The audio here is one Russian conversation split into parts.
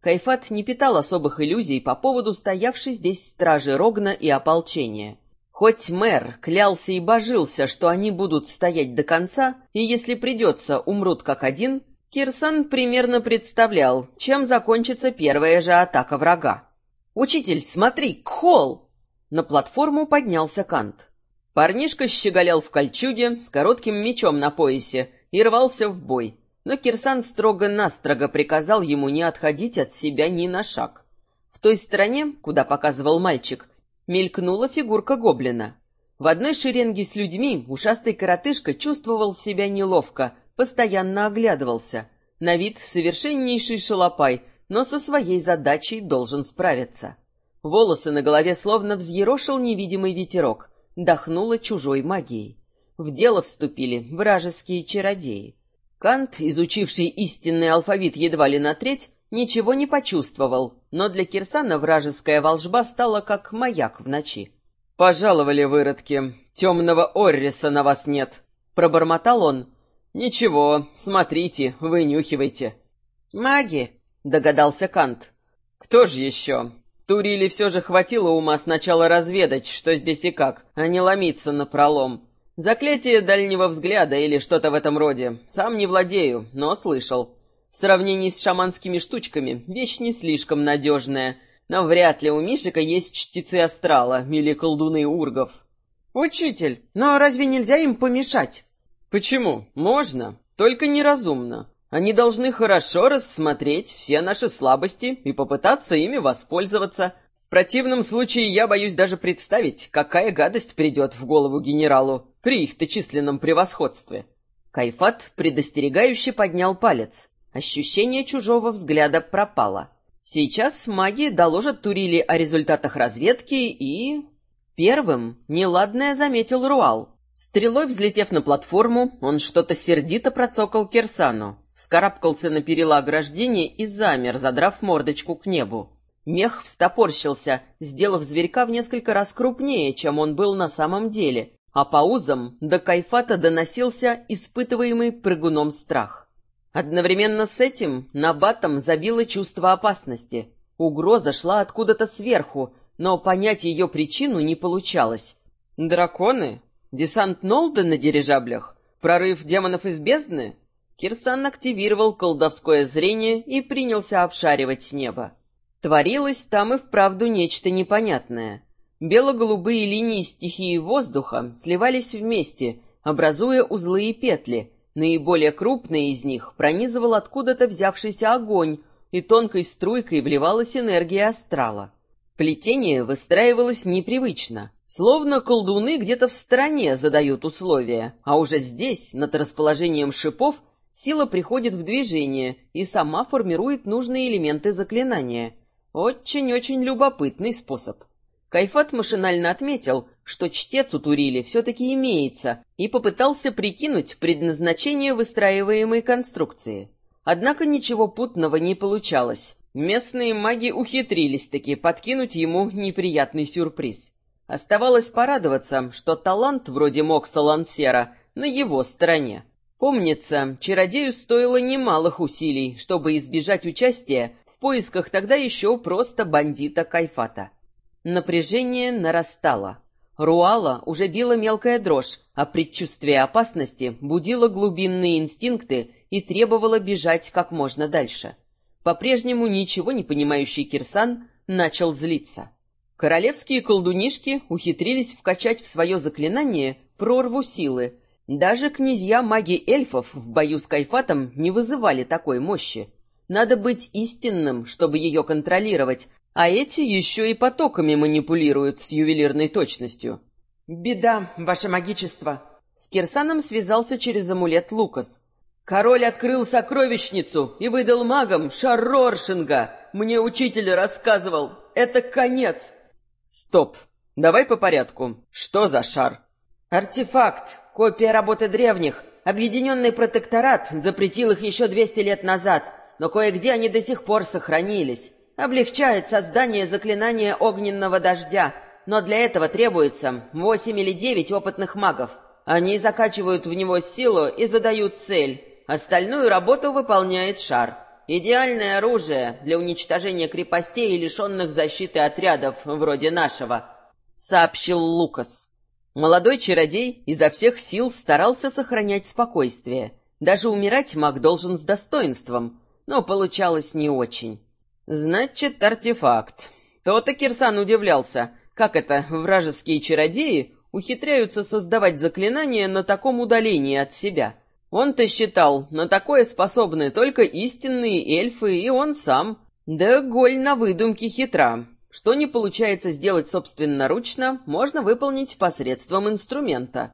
Кайфат не питал особых иллюзий по поводу стоявшей здесь стражи Рогна и ополчения. Хоть мэр клялся и божился, что они будут стоять до конца, и если придется, умрут как один, Кирсан примерно представлял, чем закончится первая же атака врага. «Учитель, смотри, Кхол!» На платформу поднялся Кант. Парнишка щеголял в кольчуге с коротким мечом на поясе и рвался в бой, но Кирсан строго-настрого приказал ему не отходить от себя ни на шаг. В той стороне, куда показывал мальчик, мелькнула фигурка гоблина. В одной шеренге с людьми ушастый коротышка чувствовал себя неловко, постоянно оглядывался. На вид совершеннейший шалопай, но со своей задачей должен справиться. Волосы на голове словно взъерошил невидимый ветерок, дохнуло чужой магией. В дело вступили вражеские чародеи. Кант, изучивший истинный алфавит едва ли на треть, ничего не почувствовал, но для Кирсана вражеская волжба стала как маяк в ночи. «Пожаловали, выродки, темного Орриса на вас нет», — пробормотал он. «Ничего, смотрите, вынюхивайте». «Маги», — догадался Кант. «Кто же еще? Турили все же хватило ума сначала разведать, что здесь и как, а не ломиться на пролом. Заклятие дальнего взгляда или что-то в этом роде. Сам не владею, но слышал. В сравнении с шаманскими штучками вещь не слишком надежная, но вряд ли у Мишика есть чтецы астрала или колдуны ургов. «Учитель, но разве нельзя им помешать?» «Почему? Можно, только неразумно. Они должны хорошо рассмотреть все наши слабости и попытаться ими воспользоваться. В противном случае я боюсь даже представить, какая гадость придет в голову генералу при их-то численном превосходстве». Кайфат предостерегающе поднял палец. Ощущение чужого взгляда пропало. Сейчас маги доложат Турили о результатах разведки и... Первым неладное заметил Руал. Стрелой взлетев на платформу, он что-то сердито процокал Кирсану, вскарабкался на перила ограждения и замер, задрав мордочку к небу. Мех встопорщился, сделав зверька в несколько раз крупнее, чем он был на самом деле, а по узам до кайфата доносился испытываемый прыгуном страх. Одновременно с этим на Батом забило чувство опасности. Угроза шла откуда-то сверху, но понять ее причину не получалось. «Драконы? Десант Нолда на дирижаблях? Прорыв демонов из бездны?» Кирсан активировал колдовское зрение и принялся обшаривать небо. Творилось там и вправду нечто непонятное. Бело-голубые линии стихии воздуха сливались вместе, образуя узлы и петли — Наиболее крупный из них пронизывал откуда-то взявшийся огонь, и тонкой струйкой вливалась энергия астрала. Плетение выстраивалось непривычно, словно колдуны где-то в стороне задают условия, а уже здесь, над расположением шипов, сила приходит в движение и сама формирует нужные элементы заклинания. Очень-очень любопытный способ. Кайфат машинально отметил, что чтец у Турили все-таки имеется, и попытался прикинуть предназначение выстраиваемой конструкции. Однако ничего путного не получалось. Местные маги ухитрились-таки подкинуть ему неприятный сюрприз. Оставалось порадоваться, что талант вроде Мокса Лансера на его стороне. Помнится, чародею стоило немалых усилий, чтобы избежать участия в поисках тогда еще просто бандита Кайфата. Напряжение нарастало. Руала уже била мелкая дрожь, а предчувствие опасности будило глубинные инстинкты и требовало бежать как можно дальше. По-прежнему ничего не понимающий Кирсан начал злиться. Королевские колдунишки ухитрились вкачать в свое заклинание прорву силы. Даже князья маги эльфов в бою с Кайфатом не вызывали такой мощи. Надо быть истинным, чтобы ее контролировать, а эти еще и потоками манипулируют с ювелирной точностью. «Беда, ваше магичество!» С Кирсаном связался через амулет Лукас. «Король открыл сокровищницу и выдал магам шар Роршинга. Мне учитель рассказывал. Это конец!» «Стоп! Давай по порядку. Что за шар?» «Артефакт. Копия работы древних. Объединенный протекторат запретил их еще 200 лет назад, но кое-где они до сих пор сохранились облегчает создание заклинания огненного дождя, но для этого требуется восемь или девять опытных магов. Они закачивают в него силу и задают цель. Остальную работу выполняет шар. Идеальное оружие для уничтожения крепостей и лишенных защиты отрядов вроде нашего», — сообщил Лукас. Молодой чародей изо всех сил старался сохранять спокойствие. Даже умирать маг должен с достоинством, но получалось не очень. «Значит, артефакт». То-то Кирсан удивлялся, как это вражеские чародеи ухитряются создавать заклинания на таком удалении от себя. Он-то считал, на такое способны только истинные эльфы и он сам. Да голь на выдумке хитра. Что не получается сделать собственноручно, можно выполнить посредством инструмента.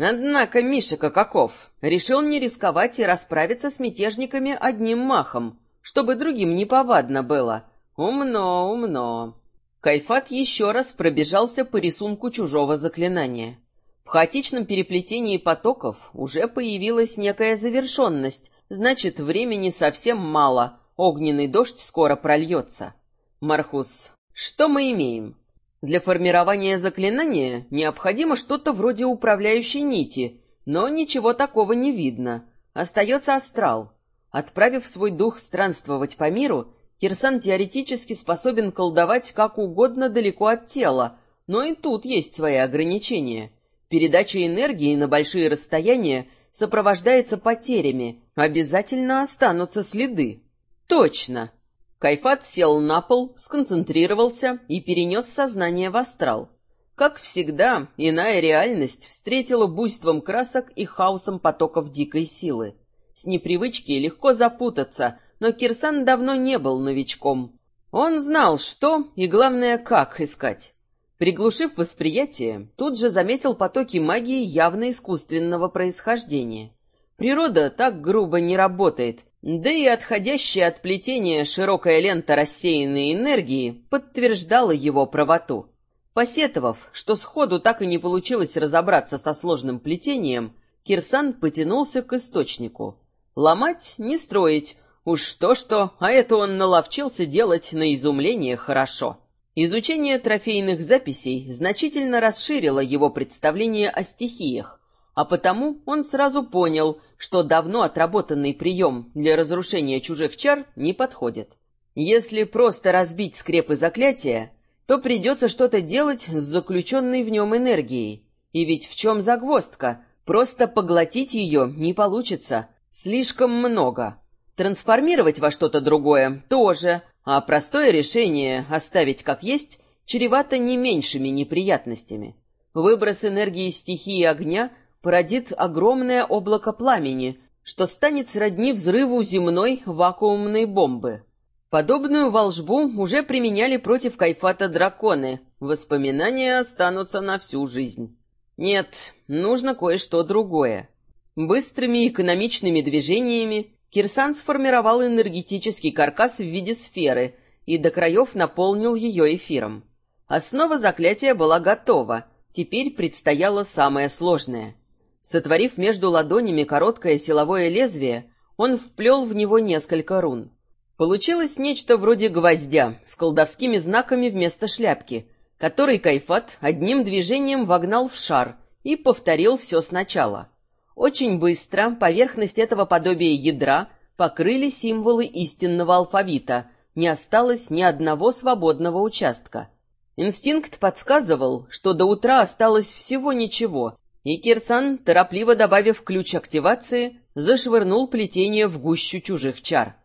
Однако Мишика каков? Решил не рисковать и расправиться с мятежниками одним махом, чтобы другим неповадно было. Умно, умно. Кайфат еще раз пробежался по рисунку чужого заклинания. В хаотичном переплетении потоков уже появилась некая завершенность, значит, времени совсем мало, огненный дождь скоро прольется. Мархус, что мы имеем? Для формирования заклинания необходимо что-то вроде управляющей нити, но ничего такого не видно. Остается астрал. Отправив свой дух странствовать по миру, Кирсан теоретически способен колдовать как угодно далеко от тела, но и тут есть свои ограничения. Передача энергии на большие расстояния сопровождается потерями, обязательно останутся следы. Точно. Кайфат сел на пол, сконцентрировался и перенес сознание в астрал. Как всегда, иная реальность встретила буйством красок и хаосом потоков дикой силы. С непривычки легко запутаться, но Кирсан давно не был новичком. Он знал, что и, главное, как искать. Приглушив восприятие, тут же заметил потоки магии явно искусственного происхождения. Природа так грубо не работает, да и отходящая от плетения широкая лента рассеянной энергии подтверждала его правоту. Посетовав, что сходу так и не получилось разобраться со сложным плетением, Кирсан потянулся к источнику. Ломать, не строить, уж то-что, а это он наловчился делать на изумление хорошо. Изучение трофейных записей значительно расширило его представление о стихиях, а потому он сразу понял, что давно отработанный прием для разрушения чужих чар не подходит. Если просто разбить скрепы заклятия, то придется что-то делать с заключенной в нем энергией. И ведь в чем загвоздка? Просто поглотить ее не получится. Слишком много. Трансформировать во что-то другое тоже, а простое решение оставить как есть чревато не меньшими неприятностями. Выброс энергии стихии огня породит огромное облако пламени, что станет сродни взрыву земной вакуумной бомбы. Подобную волжбу уже применяли против кайфата драконы. Воспоминания останутся на всю жизнь. Нет, нужно кое-что другое. Быстрыми экономичными движениями Кирсан сформировал энергетический каркас в виде сферы и до краев наполнил ее эфиром. Основа заклятия была готова, теперь предстояло самое сложное. Сотворив между ладонями короткое силовое лезвие, он вплел в него несколько рун. Получилось нечто вроде гвоздя с колдовскими знаками вместо шляпки, который Кайфат одним движением вогнал в шар и повторил все сначала — очень быстро поверхность этого подобия ядра покрыли символы истинного алфавита, не осталось ни одного свободного участка. Инстинкт подсказывал, что до утра осталось всего ничего, и Кирсан, торопливо добавив ключ активации, зашвырнул плетение в гущу чужих чар.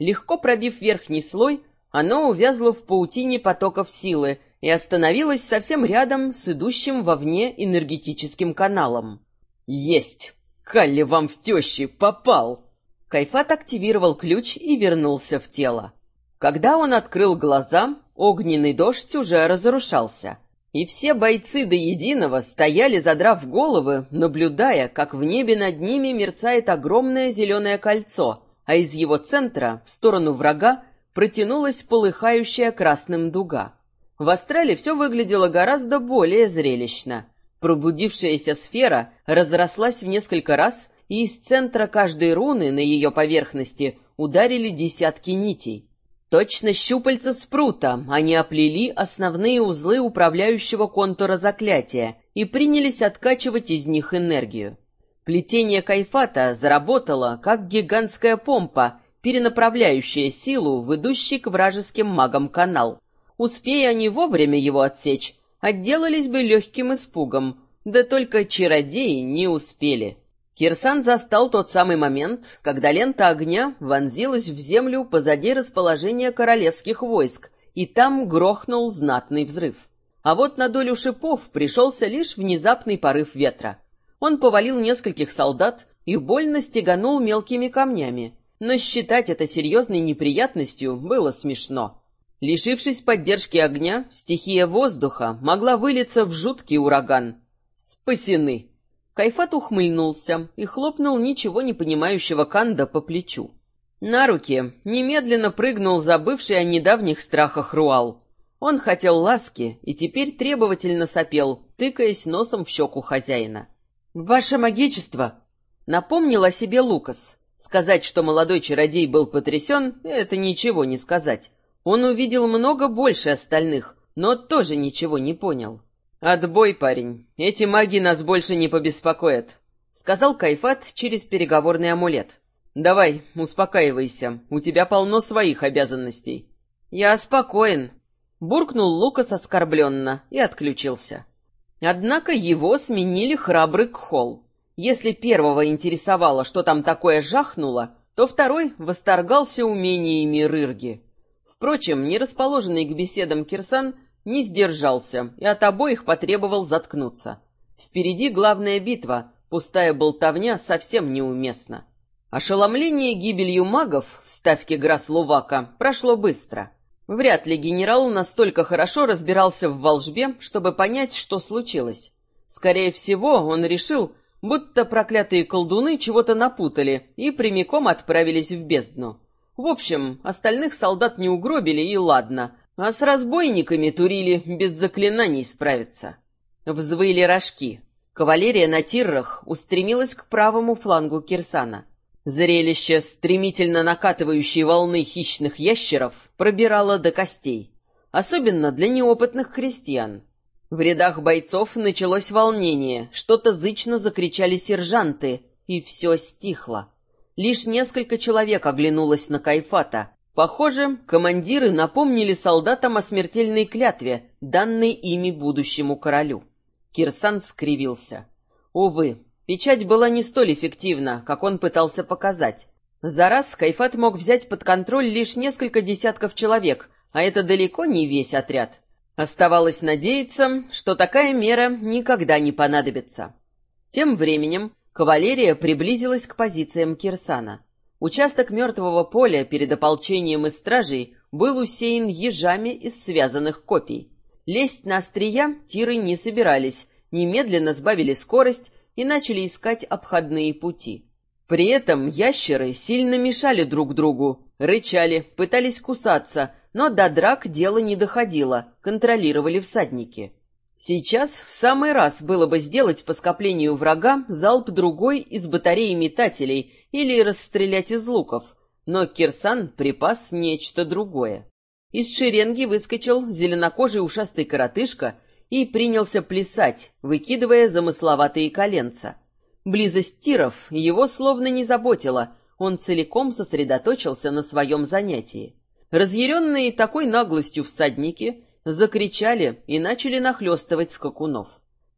Легко пробив верхний слой, оно увязло в паутине потоков силы и остановилось совсем рядом с идущим вовне энергетическим каналом. «Есть!» Халли вам в тещи попал!» Кайфат активировал ключ и вернулся в тело. Когда он открыл глаза, огненный дождь уже разрушался. И все бойцы до единого стояли, задрав головы, наблюдая, как в небе над ними мерцает огромное зеленое кольцо, а из его центра, в сторону врага, протянулась полыхающая красным дуга. В астрале все выглядело гораздо более зрелищно — Пробудившаяся сфера разрослась в несколько раз, и из центра каждой руны на ее поверхности ударили десятки нитей. Точно щупальца спрута они оплели основные узлы управляющего контура заклятия и принялись откачивать из них энергию. Плетение кайфата заработало, как гигантская помпа, перенаправляющее силу в идущий к вражеским магам канал. Успея они вовремя его отсечь, отделались бы легким испугом, да только чародеи не успели. Кирсан застал тот самый момент, когда лента огня вонзилась в землю позади расположения королевских войск, и там грохнул знатный взрыв. А вот на долю шипов пришелся лишь внезапный порыв ветра. Он повалил нескольких солдат и больно стеганул мелкими камнями, но считать это серьезной неприятностью было смешно. Лишившись поддержки огня, стихия воздуха могла вылиться в жуткий ураган. Спасены! Кайфат ухмыльнулся и хлопнул ничего не понимающего Канда по плечу. На руки немедленно прыгнул забывший о недавних страхах Руал. Он хотел ласки и теперь требовательно сопел, тыкаясь носом в щеку хозяина. «Ваше магичество!» — напомнил о себе Лукас. Сказать, что молодой чародей был потрясен, это ничего не сказать. Он увидел много больше остальных, но тоже ничего не понял. «Отбой, парень. Эти маги нас больше не побеспокоят», — сказал Кайфат через переговорный амулет. «Давай, успокаивайся. У тебя полно своих обязанностей». «Я спокоен», — буркнул Лукас оскорбленно и отключился. Однако его сменили храбрый Кхол. Если первого интересовало, что там такое жахнуло, то второй восторгался умениями Рырги. Впрочем, не расположенный к беседам Кирсан не сдержался и от обоих потребовал заткнуться. Впереди главная битва, пустая болтовня совсем неуместна. Ошеломление гибелью магов в ставке Грас-Лувака прошло быстро. Вряд ли генерал настолько хорошо разбирался в волжбе, чтобы понять, что случилось. Скорее всего, он решил, будто проклятые колдуны чего-то напутали и прямиком отправились в бездну. В общем, остальных солдат не угробили, и ладно, а с разбойниками Турили без заклинаний справиться. Взвыли рожки. Кавалерия на тиррах устремилась к правому флангу Кирсана. Зрелище стремительно накатывающей волны хищных ящеров пробирало до костей. Особенно для неопытных крестьян. В рядах бойцов началось волнение, что-то зычно закричали сержанты, и все стихло. Лишь несколько человек оглянулось на Кайфата, Похоже, командиры напомнили солдатам о смертельной клятве, данной ими будущему королю. Кирсан скривился. Увы, печать была не столь эффективна, как он пытался показать. За раз Кайфат мог взять под контроль лишь несколько десятков человек, а это далеко не весь отряд. Оставалось надеяться, что такая мера никогда не понадобится. Тем временем кавалерия приблизилась к позициям Кирсана. Участок мертвого поля перед ополчением и стражей был усеян ежами из связанных копий. Лезть на острия тиры не собирались, немедленно сбавили скорость и начали искать обходные пути. При этом ящеры сильно мешали друг другу, рычали, пытались кусаться, но до драк дело не доходило, контролировали всадники. Сейчас в самый раз было бы сделать по скоплению врага залп другой из батареи метателей или расстрелять из луков, но Кирсан припас нечто другое. Из шеренги выскочил зеленокожий ушастый коротышка и принялся плясать, выкидывая замысловатые коленца. Близость тиров его словно не заботила, он целиком сосредоточился на своем занятии. Разъяренные такой наглостью всадники закричали и начали нахлестывать скакунов.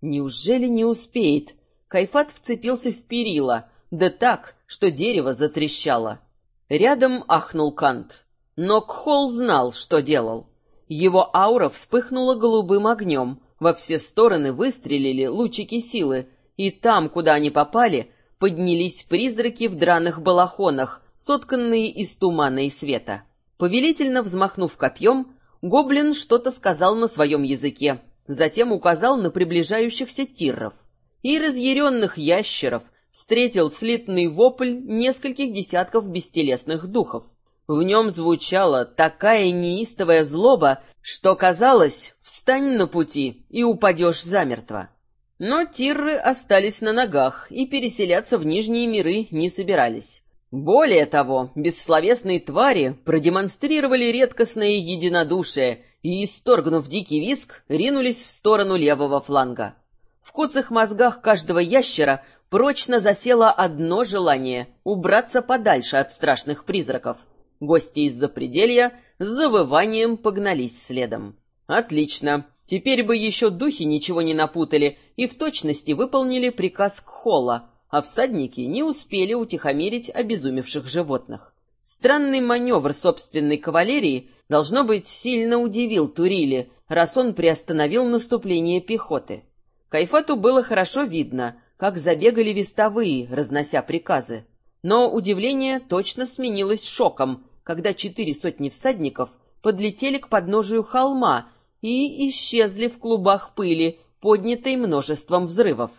Неужели не успеет? Кайфат вцепился в перила, да так, что дерево затрещало. Рядом ахнул Кант. Но Кхол знал, что делал. Его аура вспыхнула голубым огнем, во все стороны выстрелили лучики силы, и там, куда они попали, поднялись призраки в драных балахонах, сотканные из тумана и света. Повелительно взмахнув копьем, гоблин что-то сказал на своем языке, затем указал на приближающихся тирров. И разъяренных ящеров — встретил слитный вопль нескольких десятков бестелесных духов. В нем звучала такая неистовая злоба, что казалось, встань на пути и упадешь замертво. Но тирры остались на ногах и переселяться в нижние миры не собирались. Более того, бессловесные твари продемонстрировали редкостное единодушие и, исторгнув дикий виск, ринулись в сторону левого фланга. В куцых мозгах каждого ящера прочно засело одно желание — убраться подальше от страшных призраков. Гости из-за пределья с завыванием погнались следом. «Отлично. Теперь бы еще духи ничего не напутали и в точности выполнили приказ Кхола, а всадники не успели утихомирить обезумевших животных. Странный маневр собственной кавалерии, должно быть, сильно удивил Турили, раз он приостановил наступление пехоты. Кайфату было хорошо видно, как забегали вестовые, разнося приказы. Но удивление точно сменилось шоком, когда четыре сотни всадников подлетели к подножию холма и исчезли в клубах пыли, поднятой множеством взрывов.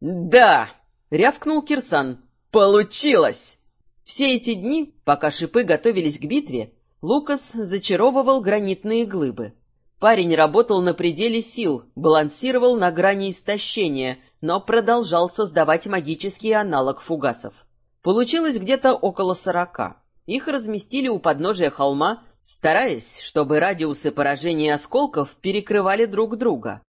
«Да!» — рявкнул Кирсан. «Получилось!» Все эти дни, пока шипы готовились к битве, Лукас зачаровывал гранитные глыбы. Парень работал на пределе сил, балансировал на грани истощения, но продолжал создавать магический аналог фугасов. Получилось где-то около сорока. Их разместили у подножия холма, стараясь, чтобы радиусы поражения осколков перекрывали друг друга.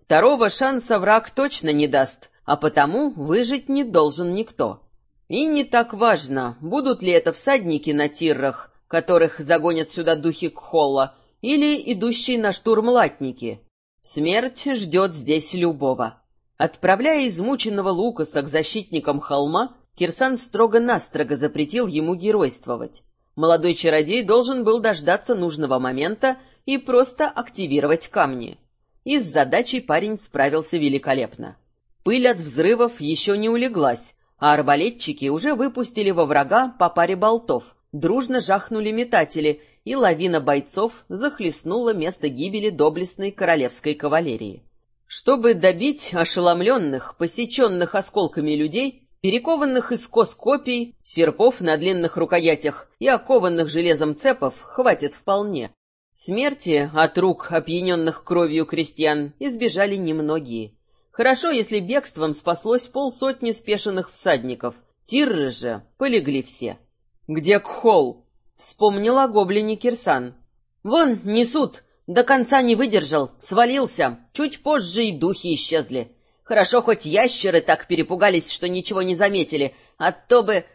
Второго шанса враг точно не даст, а потому выжить не должен никто. И не так важно, будут ли это всадники на тиррах, которых загонят сюда духи Кхолла, или идущие на штурм латники. Смерть ждет здесь любого. Отправляя измученного Лукаса к защитникам холма, Кирсан строго-настрого запретил ему геройствовать. Молодой чародей должен был дождаться нужного момента и просто активировать камни. И с задачей парень справился великолепно. Пыль от взрывов еще не улеглась, а арбалетчики уже выпустили во врага по паре болтов, дружно жахнули метатели, и лавина бойцов захлестнула место гибели доблестной королевской кавалерии. Чтобы добить ошеломленных, посеченных осколками людей, перекованных из кос копий, серпов на длинных рукоятях и окованных железом цепов хватит вполне. Смерти от рук опьяненных кровью крестьян избежали немногие. Хорошо, если бегством спаслось полсотни спешенных всадников. Тирры же полегли все. «Где Кхол?» — вспомнила гоблине Кирсан. «Вон, несут. До конца не выдержал, свалился. Чуть позже и духи исчезли. Хорошо, хоть ящеры так перепугались, что ничего не заметили, а то бы